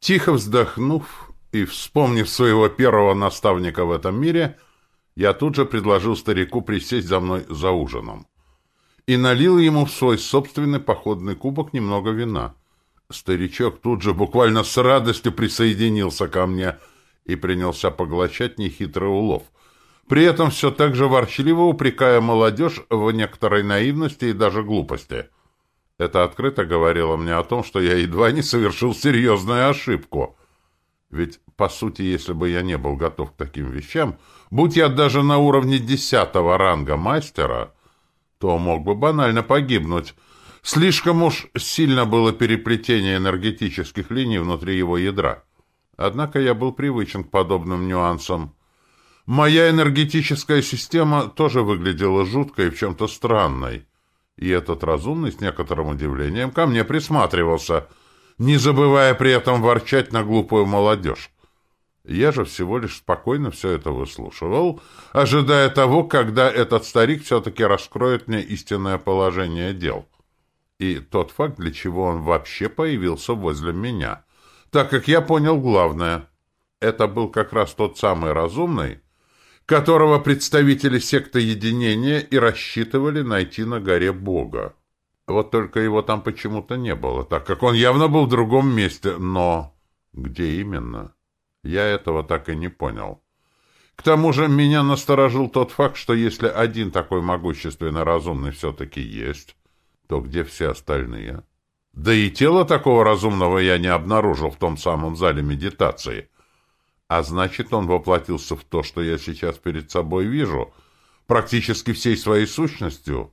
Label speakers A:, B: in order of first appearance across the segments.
A: Тихо вздохнув и вспомнив своего первого наставника в этом мире, я тут же предложил старику присесть за мной за ужином и налил ему в свой собственный походный кубок немного вина. Старичок тут же буквально с радостью присоединился ко мне и принялся поглощать нехитрый улов, при этом все так же ворчливо упрекая молодежь в некоторой наивности и даже глупости. Это открыто говорило мне о том, что я едва не совершил серьезную ошибку. Ведь, по сути, если бы я не был готов к таким вещам, будь я даже на уровне десятого ранга мастера, то мог бы банально погибнуть, Слишком уж сильно было переплетение энергетических линий внутри его ядра. Однако я был привычен к подобным нюансам. Моя энергетическая система тоже выглядела жуткой и в чем-то странной. И этот разумный с некоторым удивлением ко мне присматривался, не забывая при этом ворчать на глупую молодежь. Я же всего лишь спокойно все это выслушивал, ожидая того, когда этот старик все-таки раскроет мне истинное положение дел и тот факт, для чего он вообще появился возле меня. Так как я понял главное. Это был как раз тот самый разумный, которого представители секты единения и рассчитывали найти на горе Бога. Вот только его там почему-то не было, так как он явно был в другом месте. Но где именно? Я этого так и не понял. К тому же меня насторожил тот факт, что если один такой могущественный разумный все-таки есть, то где все остальные? Да и тело такого разумного я не обнаружил в том самом зале медитации. А значит, он воплотился в то, что я сейчас перед собой вижу, практически всей своей сущностью,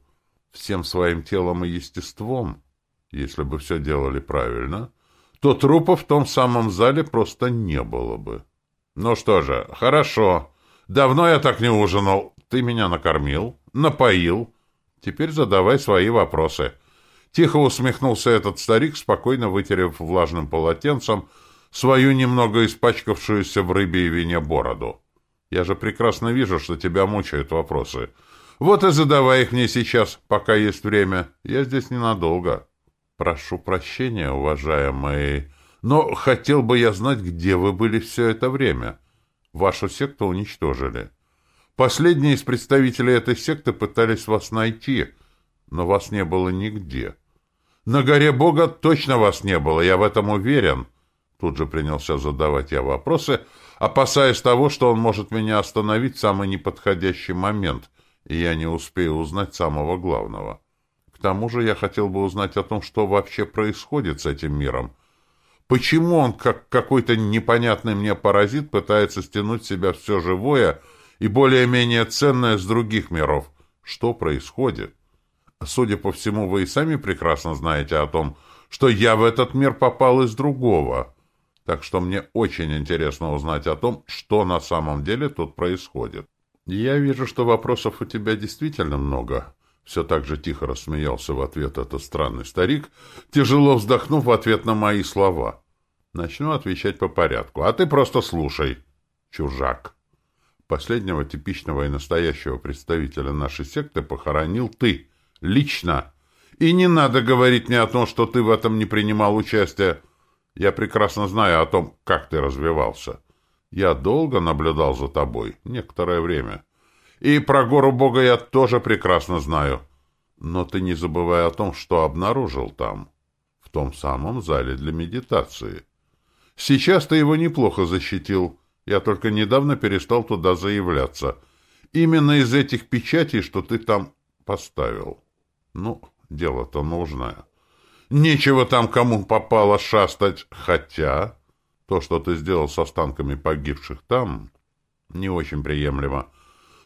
A: всем своим телом и естеством. Если бы все делали правильно, то трупа в том самом зале просто не было бы. Ну что же, хорошо. Давно я так не ужинал. Ты меня накормил, напоил, Теперь задавай свои вопросы. Тихо усмехнулся этот старик, спокойно вытерев влажным полотенцем свою немного испачкавшуюся в рыбе и вине бороду. Я же прекрасно вижу, что тебя мучают вопросы. Вот и задавай их мне сейчас, пока есть время. Я здесь ненадолго. Прошу прощения, уважаемые, но хотел бы я знать, где вы были все это время. Вашу секту уничтожили. Последние из представителей этой секты пытались вас найти, но вас не было нигде. На горе Бога точно вас не было, я в этом уверен. Тут же принялся задавать я вопросы, опасаясь того, что он может меня остановить в самый неподходящий момент, и я не успею узнать самого главного. К тому же я хотел бы узнать о том, что вообще происходит с этим миром. Почему он, как какой-то непонятный мне паразит, пытается стянуть в себя все живое — и более-менее ценное с других миров. Что происходит? Судя по всему, вы и сами прекрасно знаете о том, что я в этот мир попал из другого. Так что мне очень интересно узнать о том, что на самом деле тут происходит. Я вижу, что вопросов у тебя действительно много. Все так же тихо рассмеялся в ответ этот странный старик, тяжело вздохнув в ответ на мои слова. Начну отвечать по порядку, а ты просто слушай, чужак. Последнего типичного и настоящего представителя нашей секты похоронил ты. Лично. И не надо говорить мне о том, что ты в этом не принимал участия. Я прекрасно знаю о том, как ты развивался. Я долго наблюдал за тобой, некоторое время. И про гору Бога я тоже прекрасно знаю. Но ты не забывай о том, что обнаружил там, в том самом зале для медитации. Сейчас ты его неплохо защитил. Я только недавно перестал туда заявляться. Именно из этих печатей, что ты там поставил. Ну, дело-то нужное. Нечего там кому попало шастать, хотя то, что ты сделал с останками погибших там, не очень приемлемо.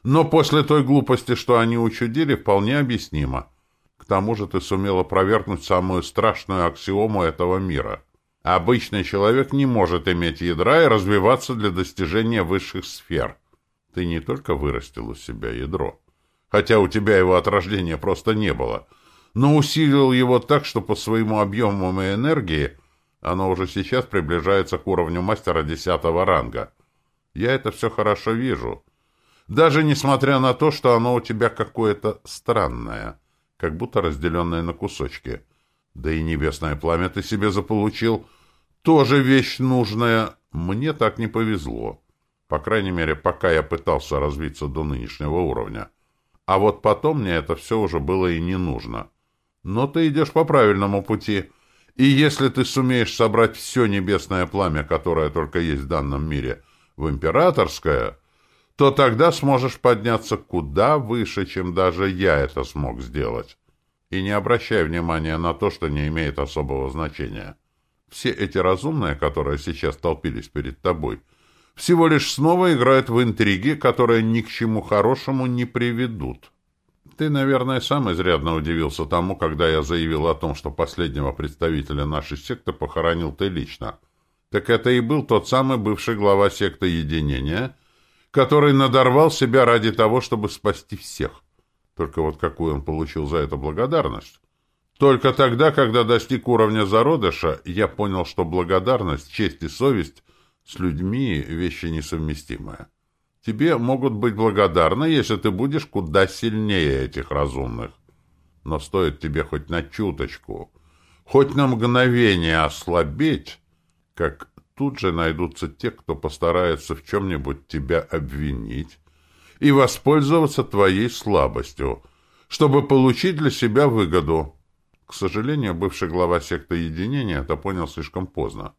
A: Но после той глупости, что они учудили, вполне объяснимо. К тому же ты сумела провернуть самую страшную аксиому этого мира — Обычный человек не может иметь ядра и развиваться для достижения высших сфер. Ты не только вырастил у себя ядро, хотя у тебя его от рождения просто не было, но усилил его так, что по своему объему и энергии оно уже сейчас приближается к уровню мастера десятого ранга. Я это все хорошо вижу. Даже несмотря на то, что оно у тебя какое-то странное, как будто разделенное на кусочки — да и небесное пламя ты себе заполучил. Тоже вещь нужная. Мне так не повезло. По крайней мере, пока я пытался развиться до нынешнего уровня. А вот потом мне это все уже было и не нужно. Но ты идешь по правильному пути. И если ты сумеешь собрать все небесное пламя, которое только есть в данном мире, в императорское, то тогда сможешь подняться куда выше, чем даже я это смог сделать. И не обращай внимания на то, что не имеет особого значения. Все эти разумные, которые сейчас толпились перед тобой, всего лишь снова играют в интриги, которые ни к чему хорошему не приведут. Ты, наверное, сам изрядно удивился тому, когда я заявил о том, что последнего представителя нашей секты похоронил ты лично. Так это и был тот самый бывший глава секты Единения, который надорвал себя ради того, чтобы спасти всех. Только вот какую он получил за это благодарность? Только тогда, когда достиг уровня зародыша, я понял, что благодарность, честь и совесть с людьми — вещи несовместимые. Тебе могут быть благодарны, если ты будешь куда сильнее этих разумных. Но стоит тебе хоть на чуточку, хоть на мгновение ослабеть, как тут же найдутся те, кто постарается в чем-нибудь тебя обвинить и воспользоваться твоей слабостью, чтобы получить для себя выгоду. К сожалению, бывший глава секты единения это понял слишком поздно.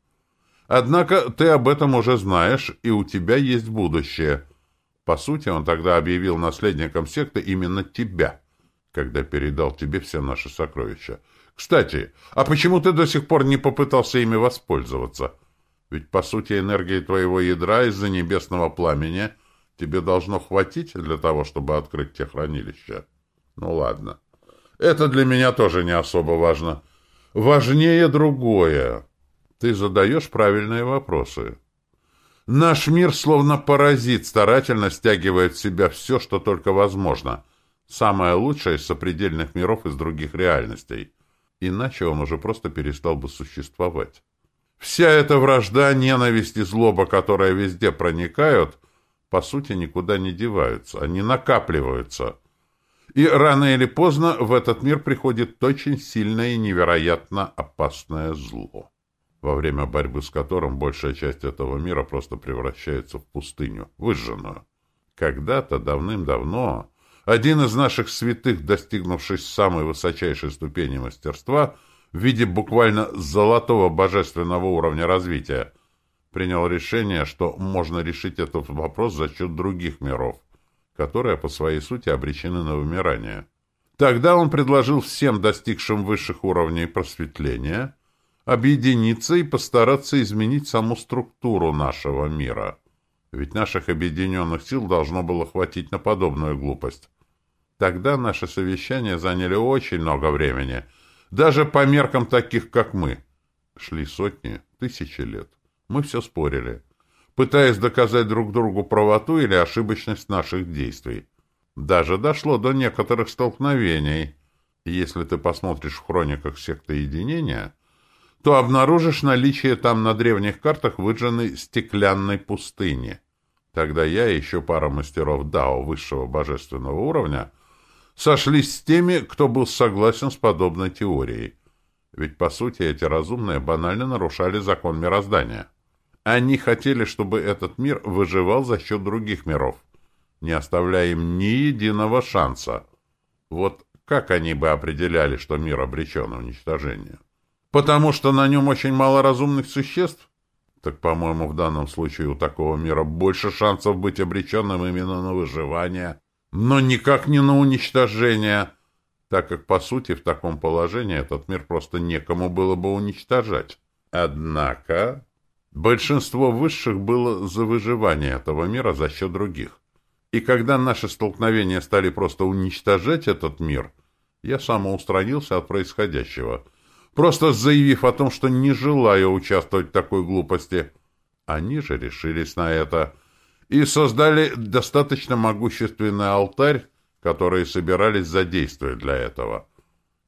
A: Однако ты об этом уже знаешь, и у тебя есть будущее. По сути, он тогда объявил наследником секты именно тебя, когда передал тебе все наши сокровища. Кстати, а почему ты до сих пор не попытался ими воспользоваться? Ведь, по сути, энергии твоего ядра из-за небесного пламени тебе должно хватить для того, чтобы открыть те хранилища. Ну ладно. Это для меня тоже не особо важно. Важнее другое. Ты задаешь правильные вопросы. Наш мир, словно паразит, старательно стягивает в себя все, что только возможно. Самое лучшее из сопредельных миров из других реальностей. Иначе он уже просто перестал бы существовать. Вся эта вражда, ненависть и злоба, которые везде проникают, по сути, никуда не деваются. Они накапливаются. И рано или поздно в этот мир приходит очень сильное и невероятно опасное зло, во время борьбы с которым большая часть этого мира просто превращается в пустыню, выжженную. Когда-то, давным-давно, один из наших святых, достигнувший самой высочайшей ступени мастерства, в виде буквально золотого божественного уровня развития, принял решение, что можно решить этот вопрос за счет других миров – которые по своей сути обречены на вымирание. Тогда он предложил всем достигшим высших уровней просветления объединиться и постараться изменить саму структуру нашего мира. Ведь наших объединенных сил должно было хватить на подобную глупость. Тогда наши совещания заняли очень много времени, даже по меркам таких, как мы. Шли сотни, тысячи лет. Мы все спорили пытаясь доказать друг другу правоту или ошибочность наших действий. Даже дошло до некоторых столкновений. Если ты посмотришь в хрониках секты единения, то обнаружишь наличие там на древних картах выжженной стеклянной пустыни. Тогда я и еще пара мастеров Дао высшего божественного уровня сошлись с теми, кто был согласен с подобной теорией. Ведь, по сути, эти разумные банально нарушали закон мироздания. Они хотели, чтобы этот мир выживал за счет других миров, не оставляя им ни единого шанса. Вот как они бы определяли, что мир обречен на уничтожение? Потому что на нем очень мало разумных существ? Так, по-моему, в данном случае у такого мира больше шансов быть обреченным именно на выживание, но никак не на уничтожение, так как, по сути, в таком положении этот мир просто некому было бы уничтожать. Однако... Большинство высших было за выживание этого мира за счет других. И когда наши столкновения стали просто уничтожать этот мир, я самоустранился от происходящего, просто заявив о том, что не желаю участвовать в такой глупости. Они же решились на это и создали достаточно могущественный алтарь, который собирались задействовать для этого.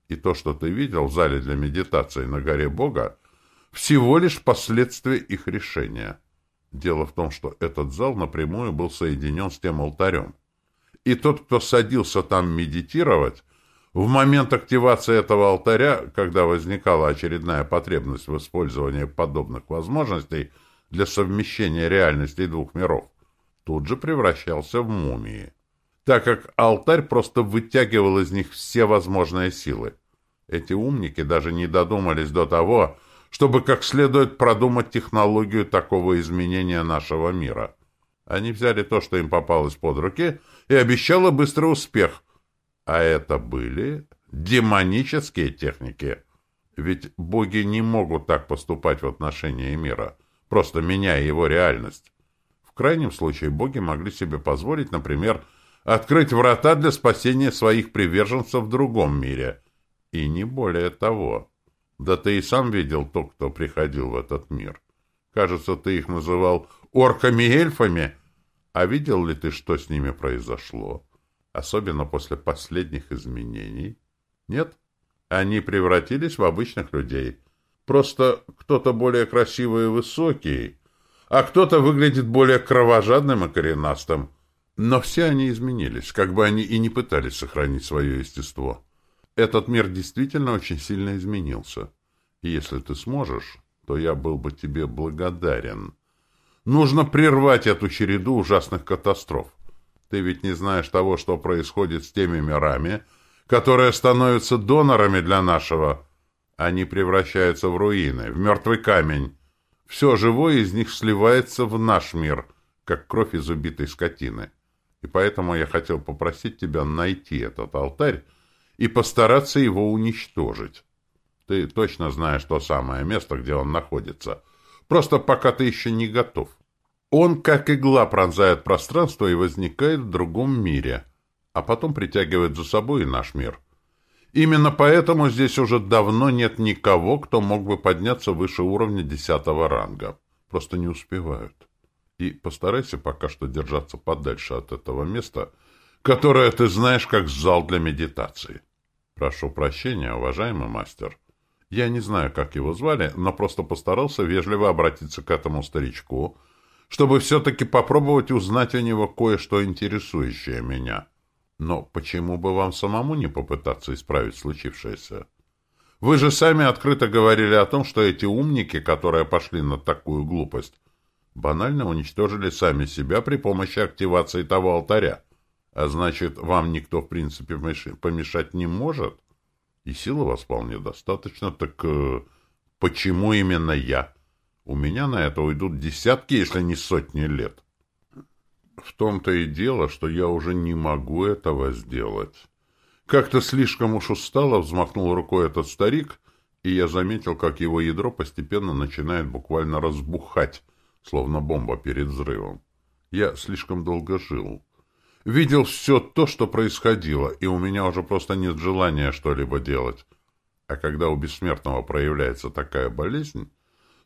A: И то, что ты видел в зале для медитации на горе Бога, всего лишь последствия их решения. Дело в том, что этот зал напрямую был соединен с тем алтарем. И тот, кто садился там медитировать, В момент активации этого алтаря, когда возникала очередная потребность в использовании подобных возможностей для совмещения реальностей двух миров, тут же превращался в мумии, так как алтарь просто вытягивал из них все возможные силы. Эти умники даже не додумались до того, чтобы как следует продумать технологию такого изменения нашего мира. Они взяли то, что им попалось под руки, и обещало быстрый успех, а это были демонические техники. Ведь боги не могут так поступать в отношении мира, просто меняя его реальность. В крайнем случае боги могли себе позволить, например, открыть врата для спасения своих приверженцев в другом мире. И не более того. Да ты и сам видел то, кто приходил в этот мир. Кажется, ты их называл орками-эльфами. А видел ли ты, что с ними произошло? Особенно после последних изменений. Нет, они превратились в обычных людей. Просто кто-то более красивый и высокий, а кто-то выглядит более кровожадным и коренастым. Но все они изменились, как бы они и не пытались сохранить свое естество. Этот мир действительно очень сильно изменился. И если ты сможешь, то я был бы тебе благодарен. Нужно прервать эту череду ужасных катастроф. Ты ведь не знаешь того, что происходит с теми мирами, которые становятся донорами для нашего. Они превращаются в руины, в мертвый камень. Все живое из них сливается в наш мир, как кровь из убитой скотины. И поэтому я хотел попросить тебя найти этот алтарь и постараться его уничтожить. Ты точно знаешь то самое место, где он находится. Просто пока ты еще не готов. Он, как игла, пронзает пространство и возникает в другом мире, а потом притягивает за собой и наш мир. Именно поэтому здесь уже давно нет никого, кто мог бы подняться выше уровня десятого ранга. Просто не успевают. И постарайся пока что держаться подальше от этого места, которое ты знаешь как зал для медитации. Прошу прощения, уважаемый мастер. Я не знаю, как его звали, но просто постарался вежливо обратиться к этому старичку, чтобы все-таки попробовать узнать у него кое-что интересующее меня. Но почему бы вам самому не попытаться исправить случившееся? Вы же сами открыто говорили о том, что эти умники, которые пошли на такую глупость, банально уничтожили сами себя при помощи активации того алтаря. А значит, вам никто, в принципе, помешать не может? И силы вас вполне достаточно, так э, почему именно я? У меня на это уйдут десятки, если не сотни лет. В том-то и дело, что я уже не могу этого сделать. Как-то слишком уж устало взмахнул рукой этот старик, и я заметил, как его ядро постепенно начинает буквально разбухать, словно бомба перед взрывом. Я слишком долго жил. Видел все то, что происходило, и у меня уже просто нет желания что-либо делать. А когда у бессмертного проявляется такая болезнь,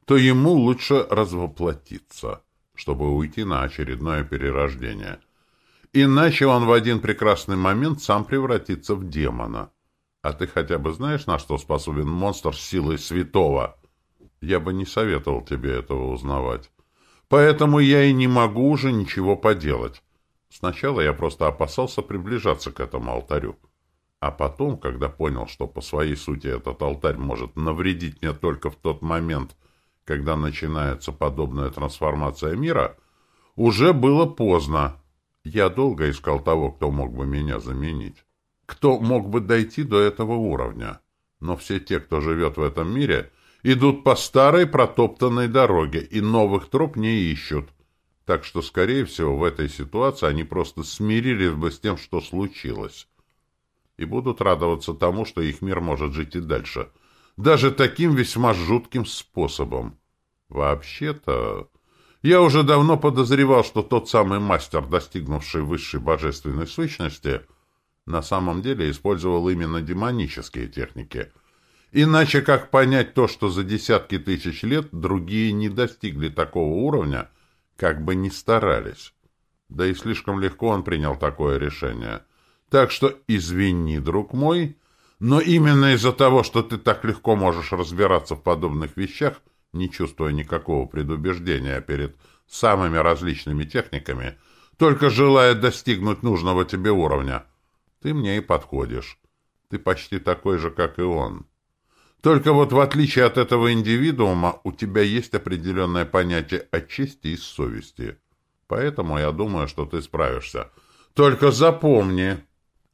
A: то ему лучше развоплотиться, чтобы уйти на очередное перерождение. Иначе он в один прекрасный момент сам превратится в демона. А ты хотя бы знаешь, на что способен монстр с силой святого? Я бы не советовал тебе этого узнавать. Поэтому я и не могу уже ничего поделать. Сначала я просто опасался приближаться к этому алтарю. А потом, когда понял, что по своей сути этот алтарь может навредить мне только в тот момент, когда начинается подобная трансформация мира, уже было поздно. Я долго искал того, кто мог бы меня заменить. Кто мог бы дойти до этого уровня. Но все те, кто живет в этом мире, идут по старой протоптанной дороге и новых троп не ищут. Так что, скорее всего, в этой ситуации они просто смирились бы с тем, что случилось. И будут радоваться тому, что их мир может жить и дальше – даже таким весьма жутким способом. Вообще-то, я уже давно подозревал, что тот самый мастер, достигнувший высшей божественной сущности, на самом деле использовал именно демонические техники. Иначе как понять то, что за десятки тысяч лет другие не достигли такого уровня, как бы ни старались? Да и слишком легко он принял такое решение. Так что извини, друг мой, но именно из-за того, что ты так легко можешь разбираться в подобных вещах, не чувствуя никакого предубеждения перед самыми различными техниками, только желая достигнуть нужного тебе уровня, ты мне и подходишь. Ты почти такой же, как и он. Только вот в отличие от этого индивидуума, у тебя есть определенное понятие о чести и совести. Поэтому я думаю, что ты справишься. Только запомни,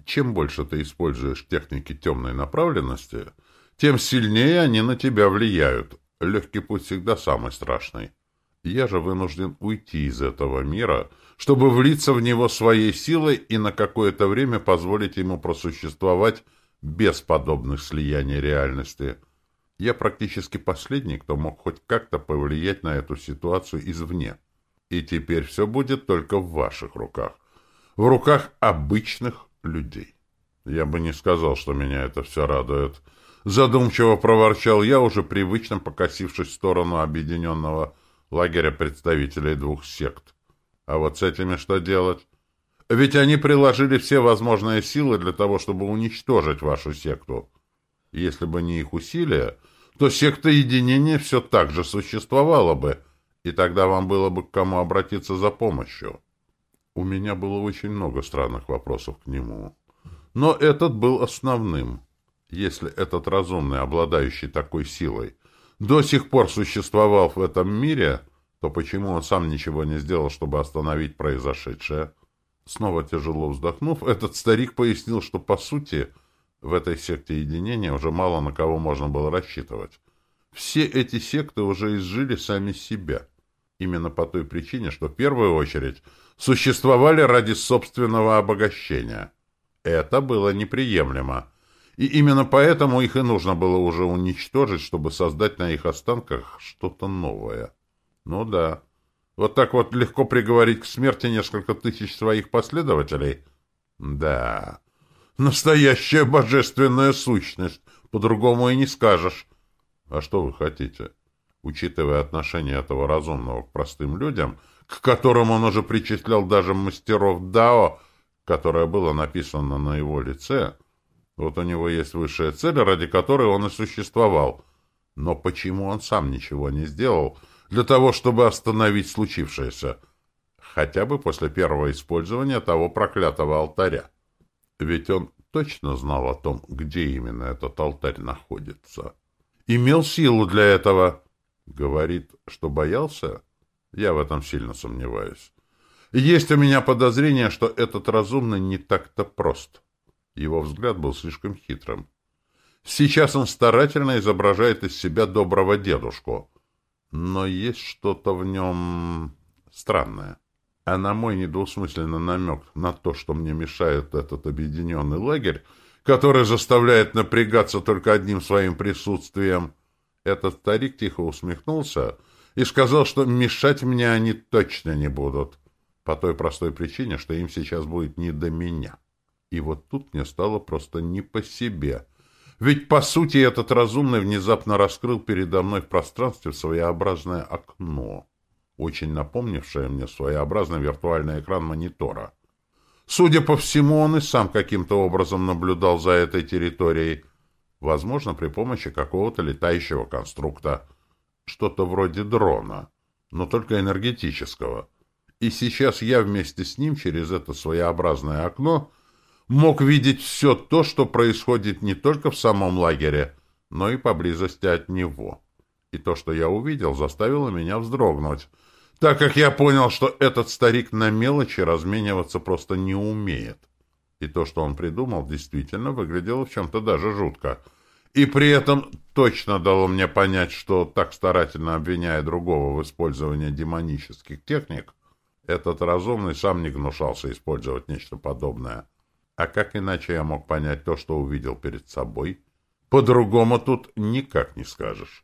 A: чем больше ты используешь техники темной направленности, тем сильнее они на тебя влияют. Легкий путь всегда самый страшный. Я же вынужден уйти из этого мира, чтобы влиться в него своей силой и на какое-то время позволить ему просуществовать без подобных слияний реальности. Я практически последний, кто мог хоть как-то повлиять на эту ситуацию извне. И теперь все будет только в ваших руках. В руках обычных людей. Я бы не сказал, что меня это все радует. Задумчиво проворчал я, уже привычно покосившись в сторону объединенного лагеря представителей двух сект. А вот с этими что делать? Ведь они приложили все возможные силы для того, чтобы уничтожить вашу секту. Если бы не их усилия, то секта единения все так же существовала бы, и тогда вам было бы к кому обратиться за помощью. У меня было очень много странных вопросов к нему. Но этот был основным. Если этот разумный, обладающий такой силой, до сих пор существовал в этом мире, то почему он сам ничего не сделал, чтобы остановить произошедшее? Снова тяжело вздохнув, этот старик пояснил, что, по сути, в этой секте единения уже мало на кого можно было рассчитывать. Все эти секты уже изжили сами себя. Именно по той причине, что в первую очередь существовали ради собственного обогащения. Это было неприемлемо. И именно поэтому их и нужно было уже уничтожить, чтобы создать на их останках что-то новое. Ну да, вот так вот легко приговорить к смерти несколько тысяч своих последователей? Да, настоящая божественная сущность, по-другому и не скажешь. А что вы хотите? Учитывая отношение этого разумного к простым людям, к которым он уже причислял даже мастеров Дао, которое было написано на его лице, вот у него есть высшая цель, ради которой он и существовал. Но почему он сам ничего не сделал — для того, чтобы остановить случившееся, хотя бы после первого использования того проклятого алтаря. Ведь он точно знал о том, где именно этот алтарь находится. Имел силу для этого. Говорит, что боялся? Я в этом сильно сомневаюсь. Есть у меня подозрение, что этот разумный не так-то прост. Его взгляд был слишком хитрым. Сейчас он старательно изображает из себя доброго дедушку — но есть что-то в нем странное. А на мой недвусмысленный намек на то, что мне мешает этот объединенный лагерь, который заставляет напрягаться только одним своим присутствием, этот старик тихо усмехнулся и сказал, что мешать мне они точно не будут, по той простой причине, что им сейчас будет не до меня. И вот тут мне стало просто не по себе — ведь, по сути, этот разумный внезапно раскрыл передо мной в пространстве своеобразное окно, очень напомнившее мне своеобразный виртуальный экран монитора. Судя по всему, он и сам каким-то образом наблюдал за этой территорией, возможно, при помощи какого-то летающего конструкта, что-то вроде дрона, но только энергетического. И сейчас я вместе с ним через это своеобразное окно — мог видеть все то, что происходит не только в самом лагере, но и поблизости от него. И то, что я увидел, заставило меня вздрогнуть, так как я понял, что этот старик на мелочи размениваться просто не умеет. И то, что он придумал, действительно выглядело в чем-то даже жутко. И при этом точно дало мне понять, что так старательно обвиняя другого в использовании демонических техник, этот разумный сам не гнушался использовать нечто подобное. А как иначе я мог понять то, что увидел перед собой? По-другому тут никак не скажешь.